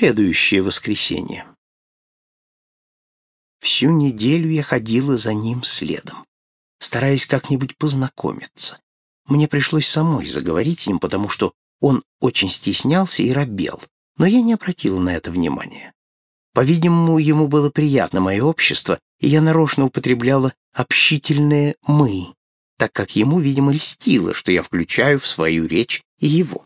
следующее воскресенье. Всю неделю я ходила за ним следом, стараясь как-нибудь познакомиться. Мне пришлось самой заговорить с ним, потому что он очень стеснялся и робел, но я не обратила на это внимания. По-видимому, ему было приятно мое общество, и я нарочно употребляла общительное «мы», так как ему, видимо, льстило, что я включаю в свою речь и его.